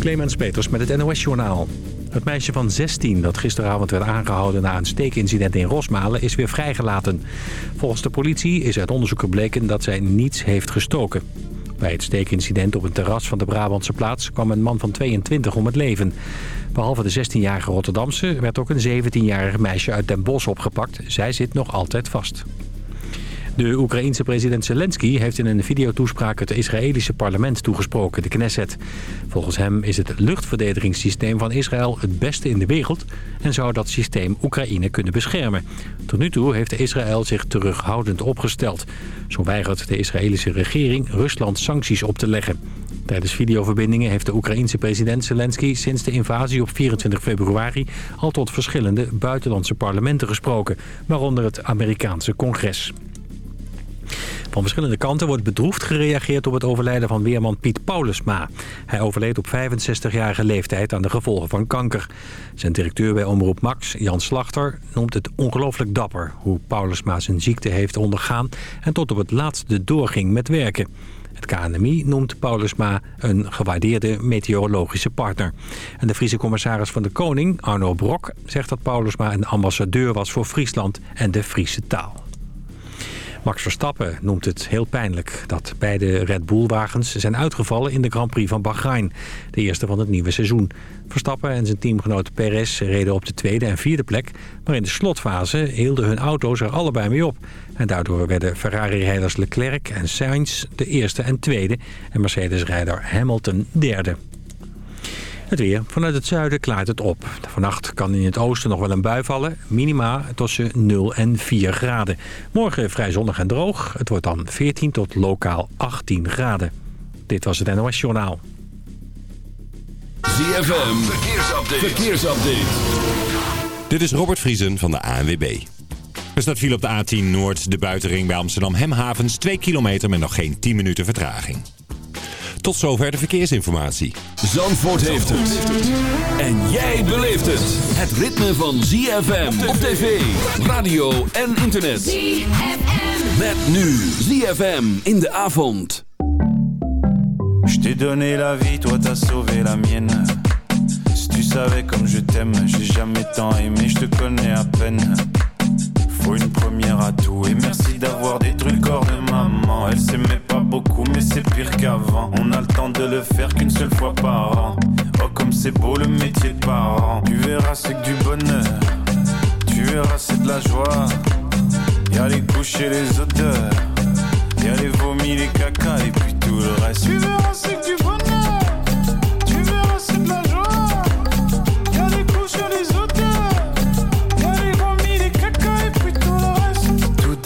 Clemens Peters met het NOS-journaal. Het meisje van 16 dat gisteravond werd aangehouden na een steekincident in Rosmalen is weer vrijgelaten. Volgens de politie is uit onderzoek gebleken dat zij niets heeft gestoken. Bij het steekincident op een terras van de Brabantse plaats kwam een man van 22 om het leven. Behalve de 16-jarige Rotterdamse werd ook een 17-jarige meisje uit Den Bosch opgepakt. Zij zit nog altijd vast. De Oekraïense president Zelensky heeft in een videotoespraak het Israëlische parlement toegesproken, de Knesset. Volgens hem is het luchtverdedigingssysteem van Israël het beste in de wereld en zou dat systeem Oekraïne kunnen beschermen. Tot nu toe heeft Israël zich terughoudend opgesteld. Zo weigert de Israëlische regering Rusland sancties op te leggen. Tijdens videoverbindingen heeft de Oekraïense president Zelensky sinds de invasie op 24 februari al tot verschillende buitenlandse parlementen gesproken, waaronder het Amerikaanse congres. Van verschillende kanten wordt bedroefd gereageerd op het overlijden van weerman Piet Paulusma. Hij overleed op 65-jarige leeftijd aan de gevolgen van kanker. Zijn directeur bij Omroep Max, Jan Slachter, noemt het ongelooflijk dapper... hoe Paulusma zijn ziekte heeft ondergaan en tot op het laatste doorging met werken. Het KNMI noemt Paulusma een gewaardeerde meteorologische partner. En de Friese commissaris van de Koning, Arno Brok, zegt dat Paulusma een ambassadeur was voor Friesland en de Friese taal. Max Verstappen noemt het heel pijnlijk dat beide Red Bull-wagens zijn uitgevallen in de Grand Prix van Bahrein. De eerste van het nieuwe seizoen. Verstappen en zijn teamgenoot Perez reden op de tweede en vierde plek. Maar in de slotfase hielden hun auto's er allebei mee op. En daardoor werden Ferrari-rijders Leclerc en Sainz de eerste en tweede. En Mercedes-rijder Hamilton derde. Het weer. Vanuit het zuiden klaart het op. Vannacht kan in het oosten nog wel een bui vallen. Minima tussen 0 en 4 graden. Morgen vrij zonnig en droog. Het wordt dan 14 tot lokaal 18 graden. Dit was het NOS Journaal. ZFM. Verkeersupdate. Verkeersupdate. Dit is Robert Vriesen van de ANWB. Er staat viel op de A10 Noord, de buitenring bij Amsterdam Hemhavens. 2 kilometer met nog geen 10 minuten vertraging. Tot zover de verkeersinformatie. Zandvoort heeft het. En jij beleeft het. Het ritme van ZFM op tv, radio en internet. ZFM. Met nu ZFM in de avond. Je t'ai donné la vie, toi t'as sauvé la mienne. Si tu savais comme je t'aime, j'ai jamais tant aimé, je te connais à peine. Une première à tout et merci d'avoir détruit le corps de maman. Elle s'aimait pas beaucoup, mais c'est pire qu'avant. On a le temps de le faire qu'une seule fois par an. Oh, comme c'est beau le métier de parent. Tu verras, c'est que du bonheur. Tu verras, c'est de la joie. Y'a les couches et les odeurs. Y'a les vomis, les caca et puis tout le reste.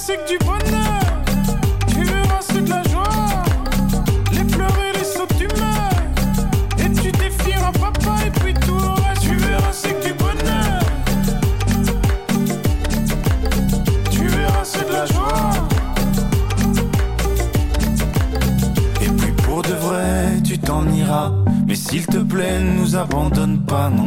C'est que du bonheur. Tu verras, c'est de la joie. Les pleurs et les sauts d'humeur. Et tu défieras papa et puis tout le reste. Tu verras, c'est que du bonheur. Tu verras, c'est de la joie. Et puis pour de vrai, tu t'en iras. Mais s'il te plaît, ne nous abandonne pas. Non,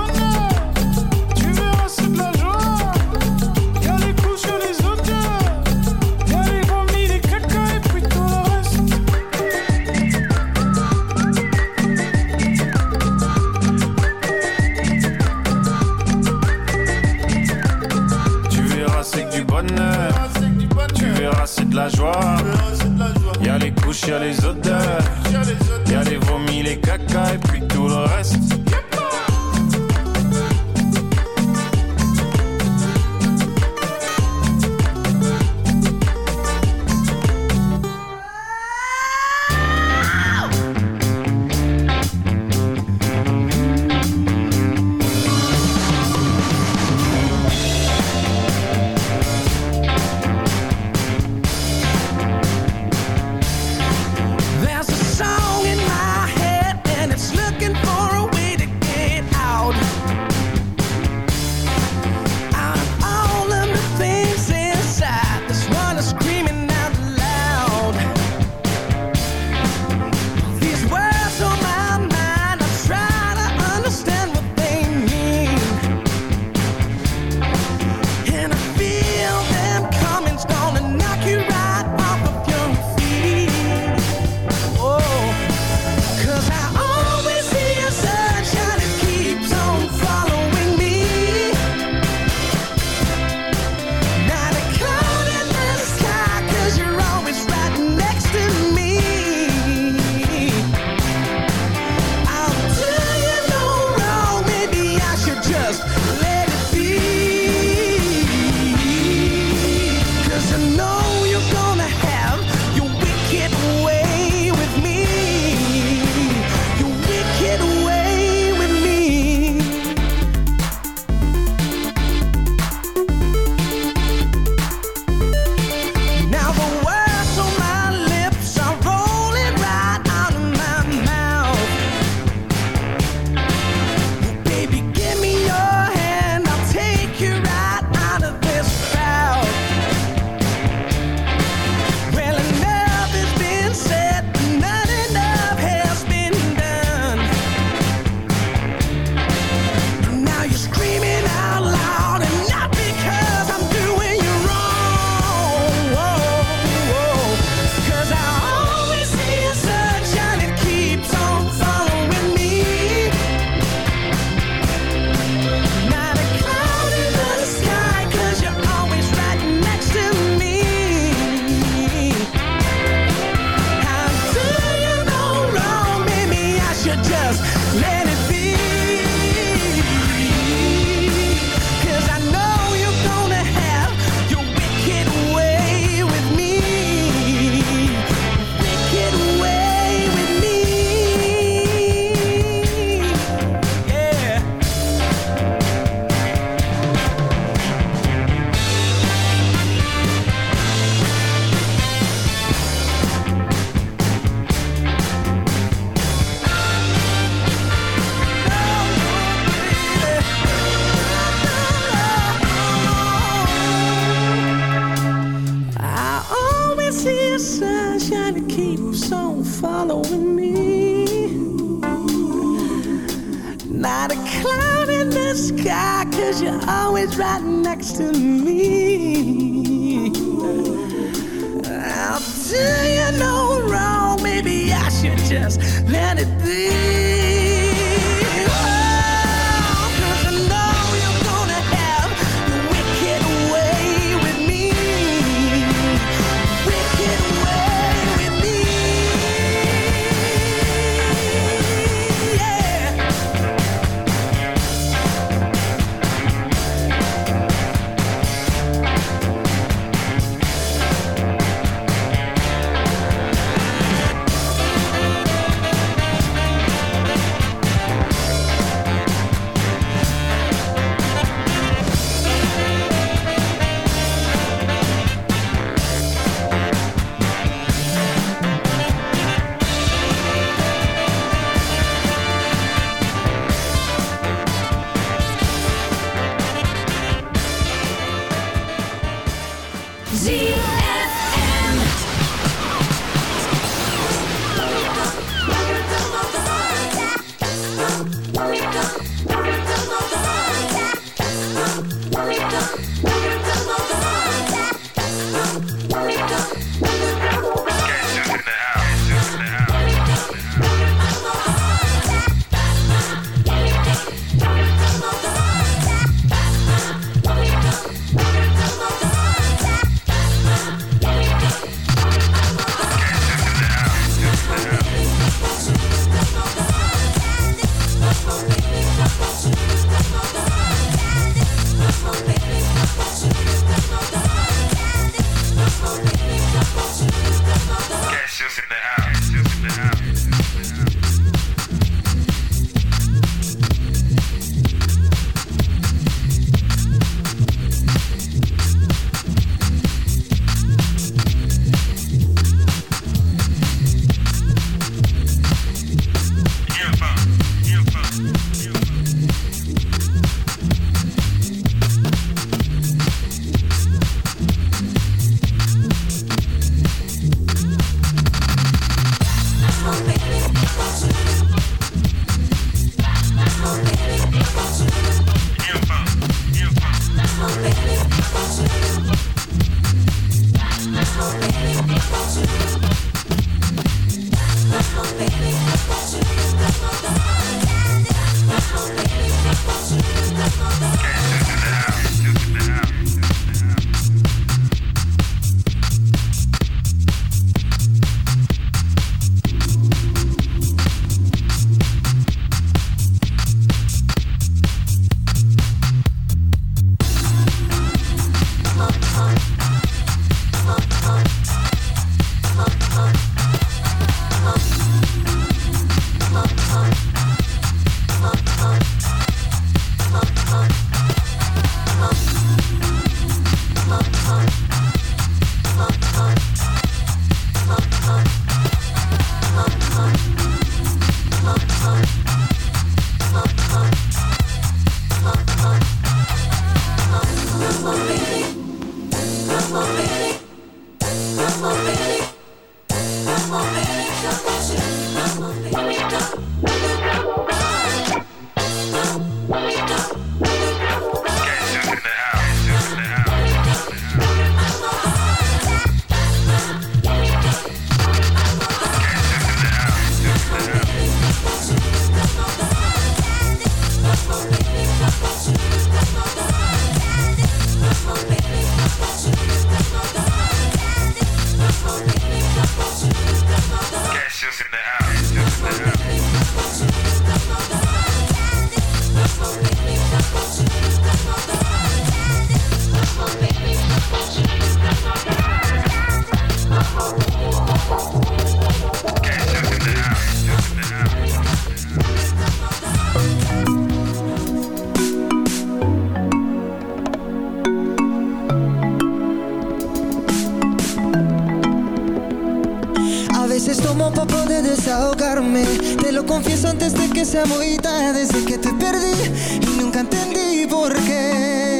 Muy tarde Desde que te perdí y nunca entendí por qué.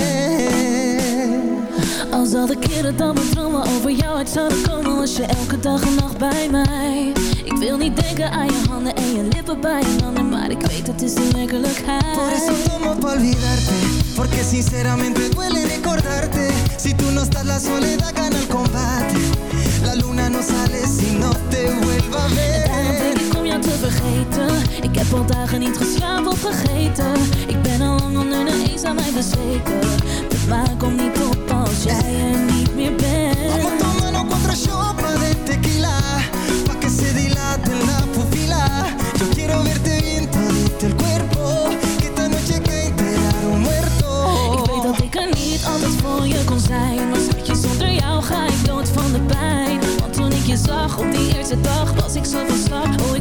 Als al de keren dat mijn dromen over jou uit zouden komen Was je elke dag en nacht bij mij. Ik wil niet denken aan je handen en je lippen bij je handen Maar ik weet het is de werkelijkheid. Por eso tomo pa' olvidarte Porque sinceramente duele recordarte. Si tú no estás la soledad gana el combate. La luna no sale si no te vuelva a ver Om te vergeten. Ik heb al dagen niet geslapen of vergeten. Ik ben al lang onder de eens aan mij bezweken. De maan komt niet op als jij er niet meer bent. Vamos cuatro shots de tequila. Pa' que se dilate la pupila Yo quiero verte bien todito el cuerpo. Que esta noche que enterar un muerto. Ik weet dat ik er niet altijd voor je kon zijn. Maar schatje, zonder jou ga ik dood van de pijn. Want toen ik je zag op die eerste dag Was ik zo van slag Oh,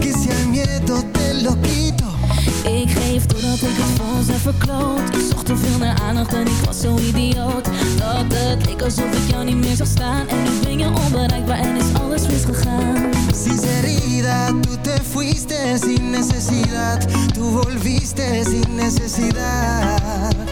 Que si miedo te lo quito. Ik geef doordat ik het heb verkloot. Ik zocht te veel naar aandacht en ik was zo idioot. Dat het leek alsof ik jou niet meer zag staan. En nu ben je onbereikbaar en is alles misgegaan. Sinceridad, tú te fuiste sin necesidad. Tú volviste sin necesidad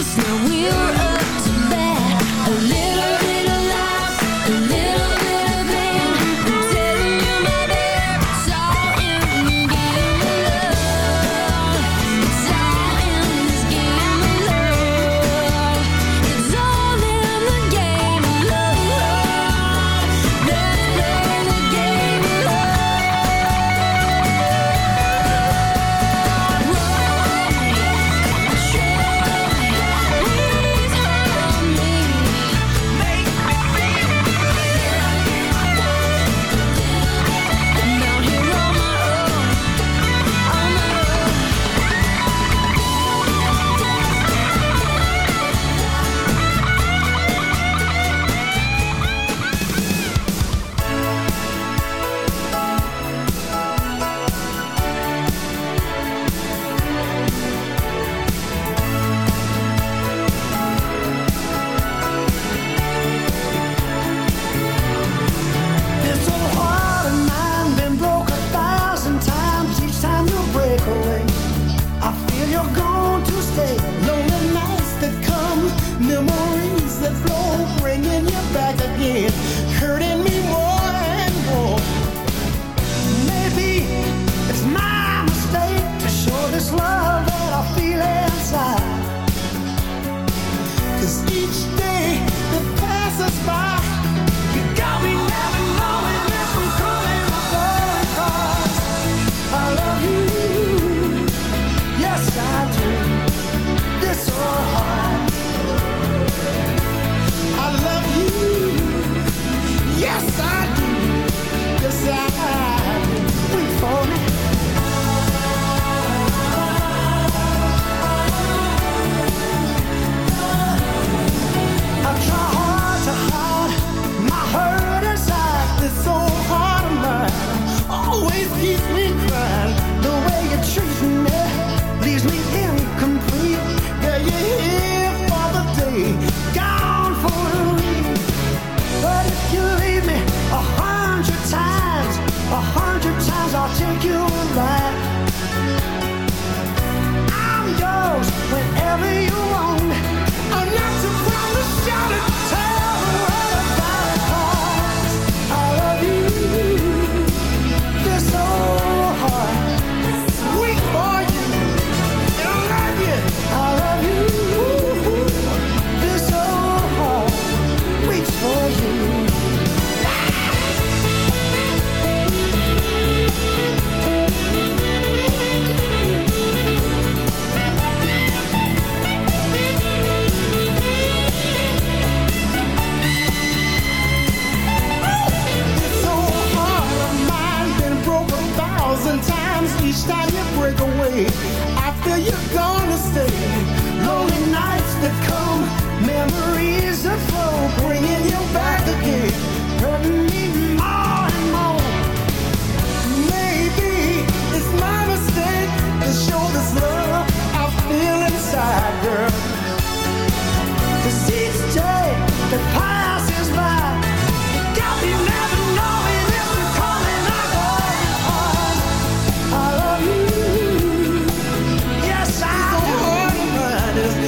us. Now we're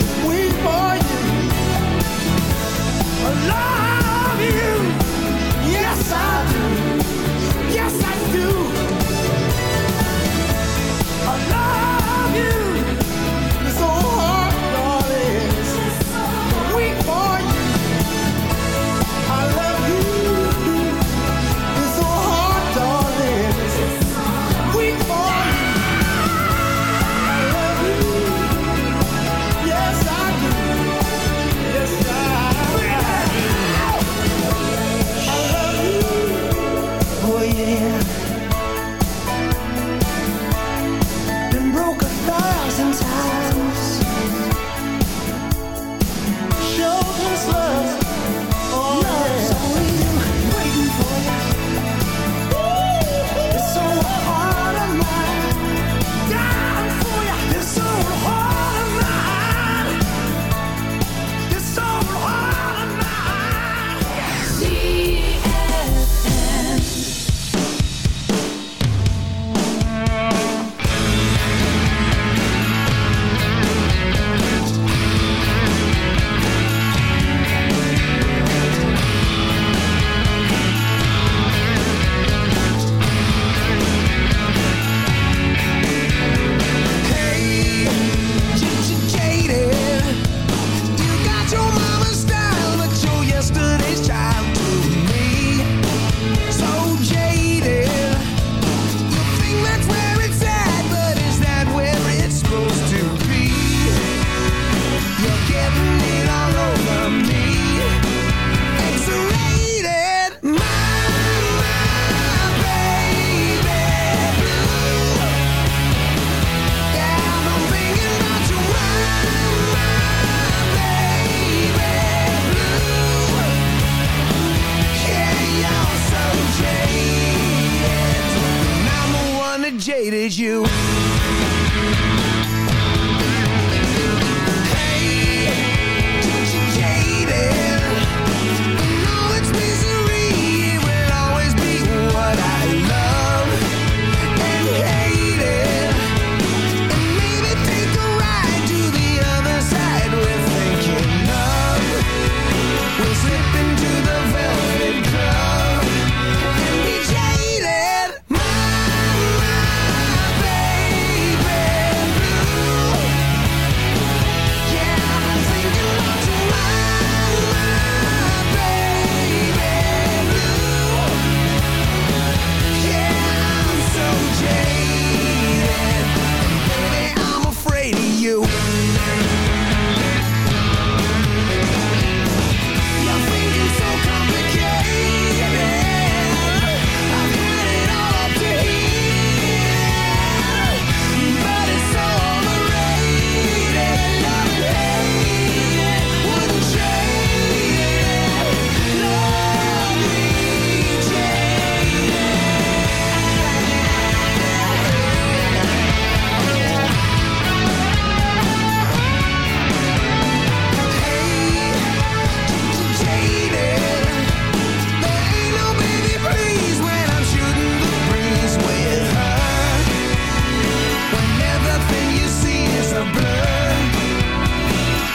We.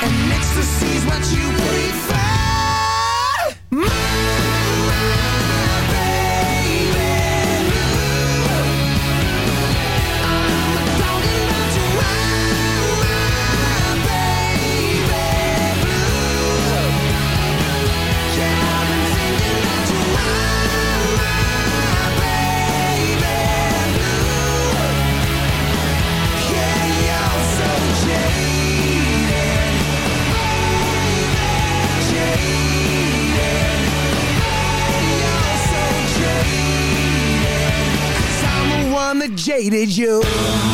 And ecstasy's what you prefer. hated you.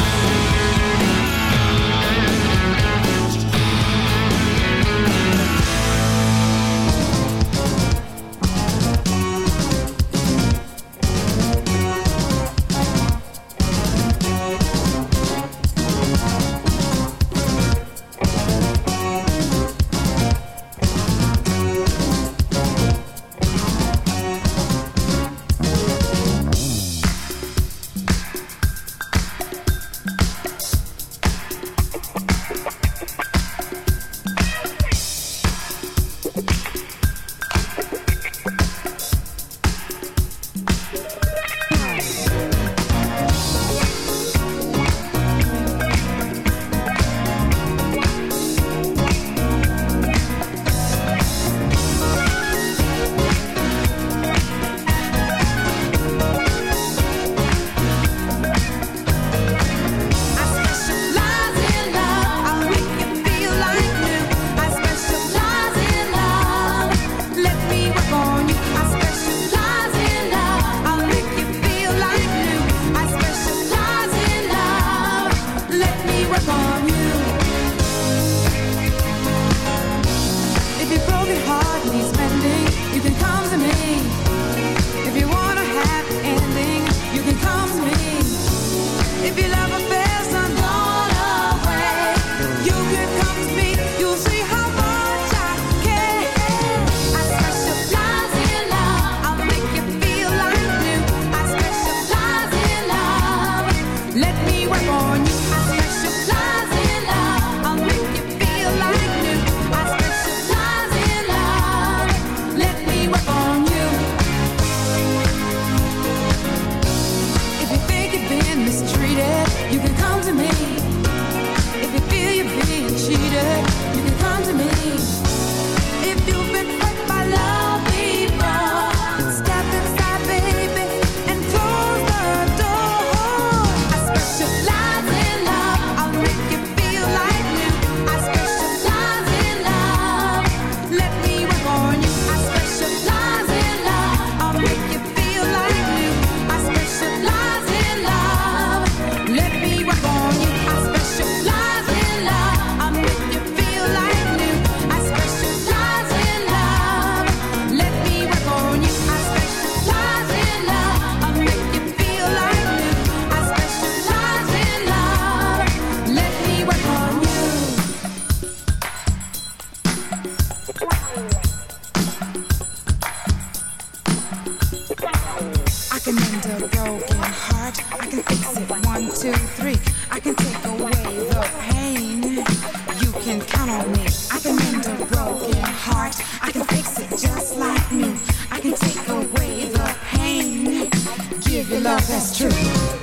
I can mend a broken heart. I can fix it just like new. I can take away the pain. Give you love that's true.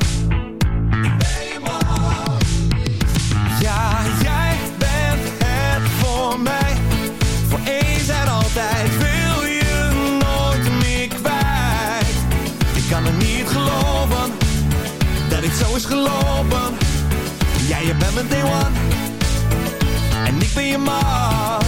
Remember day one. En ik ben je man.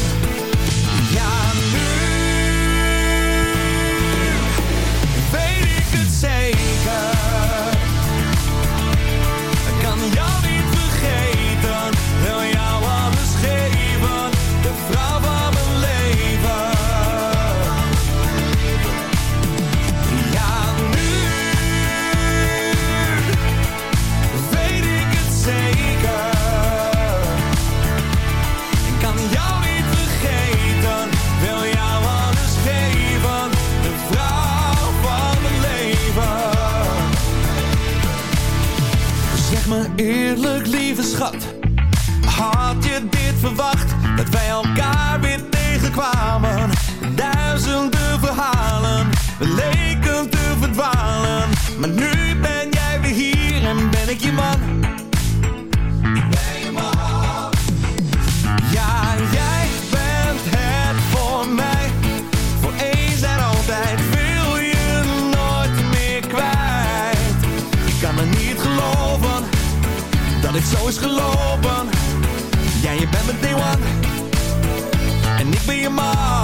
je bent mijn day one. En ik ben je man.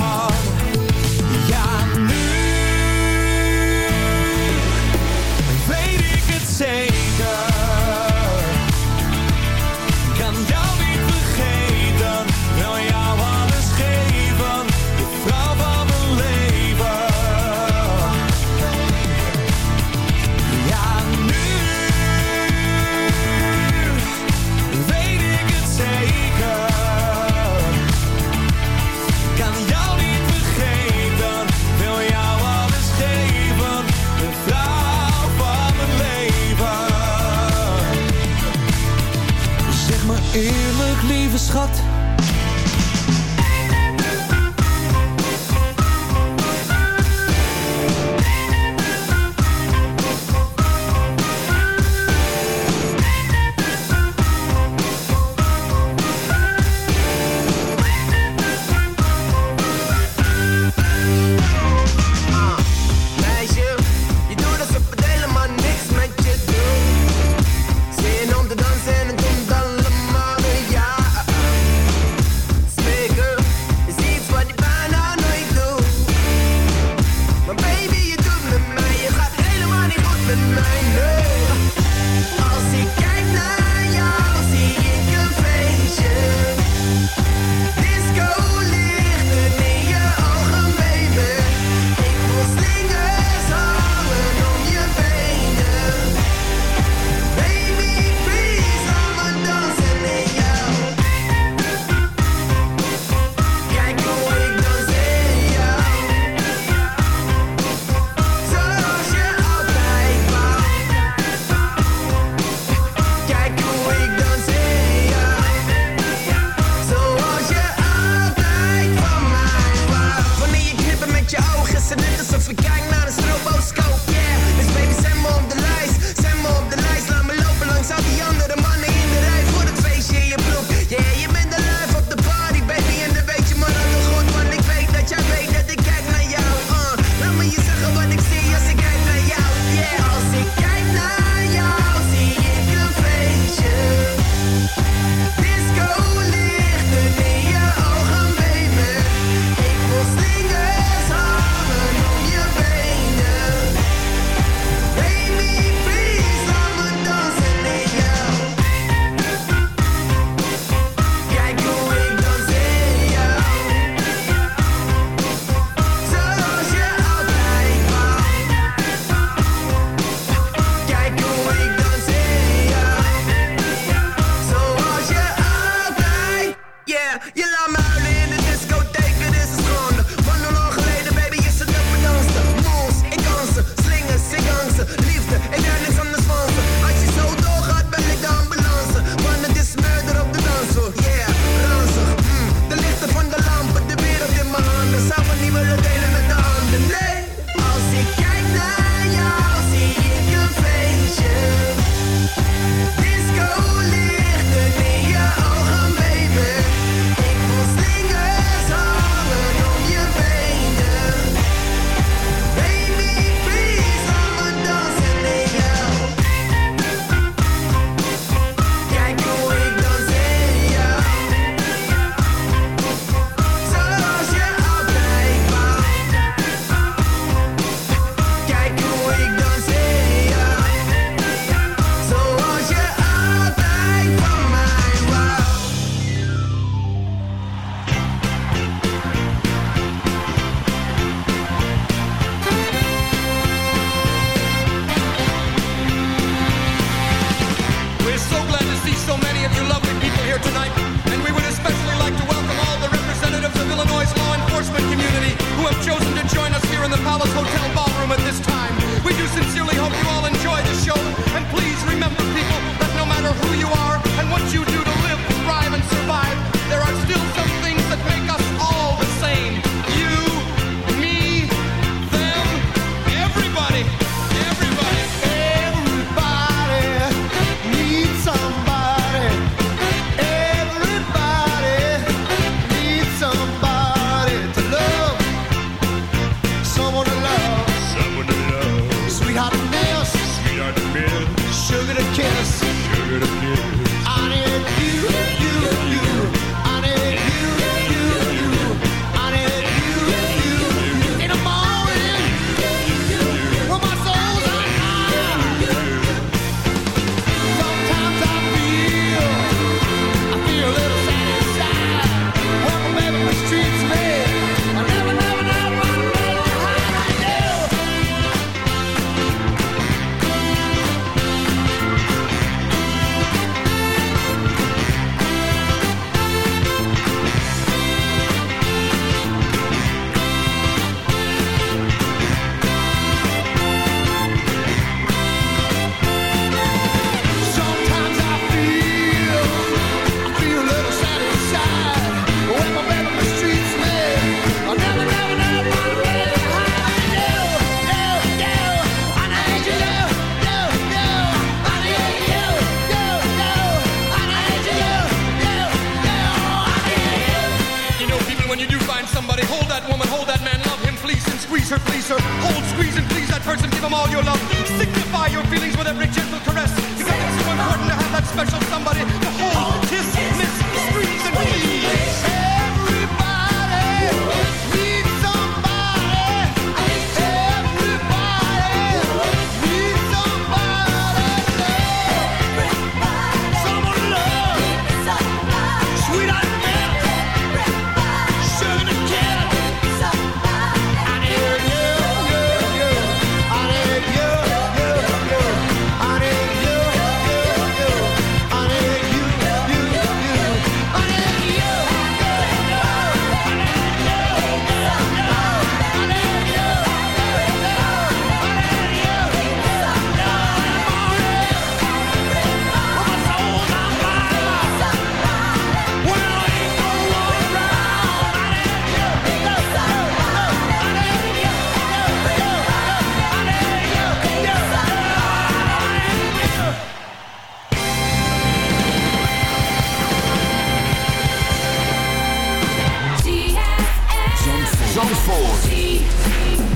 Zandvoort.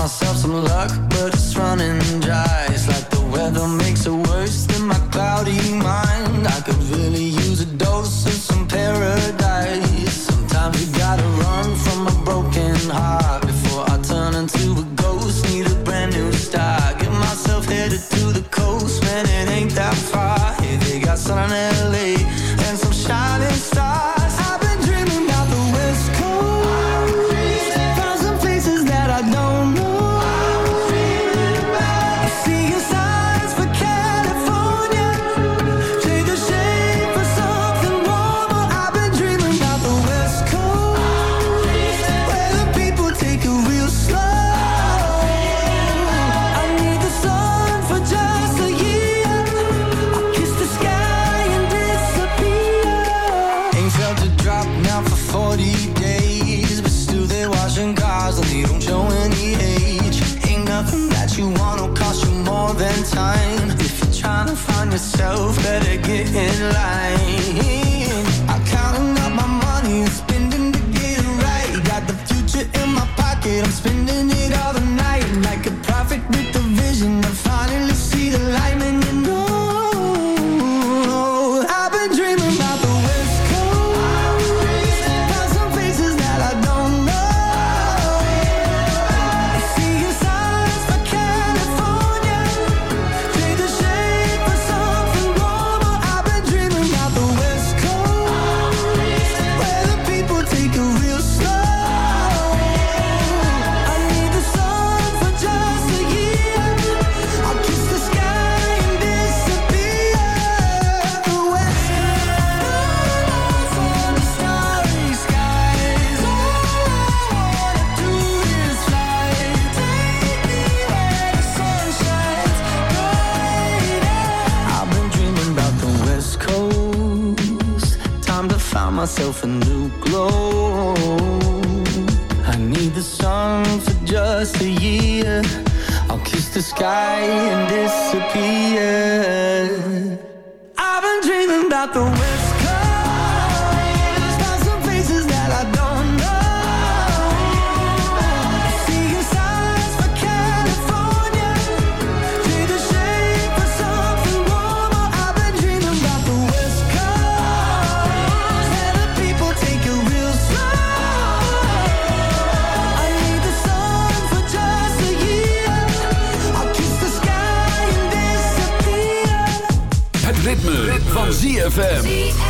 myself some luck, but it's running myself a new glow. I need the sun for just a year. I'll kiss the sky and disappear. ZFM.